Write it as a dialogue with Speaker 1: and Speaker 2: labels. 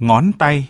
Speaker 1: ngón tay.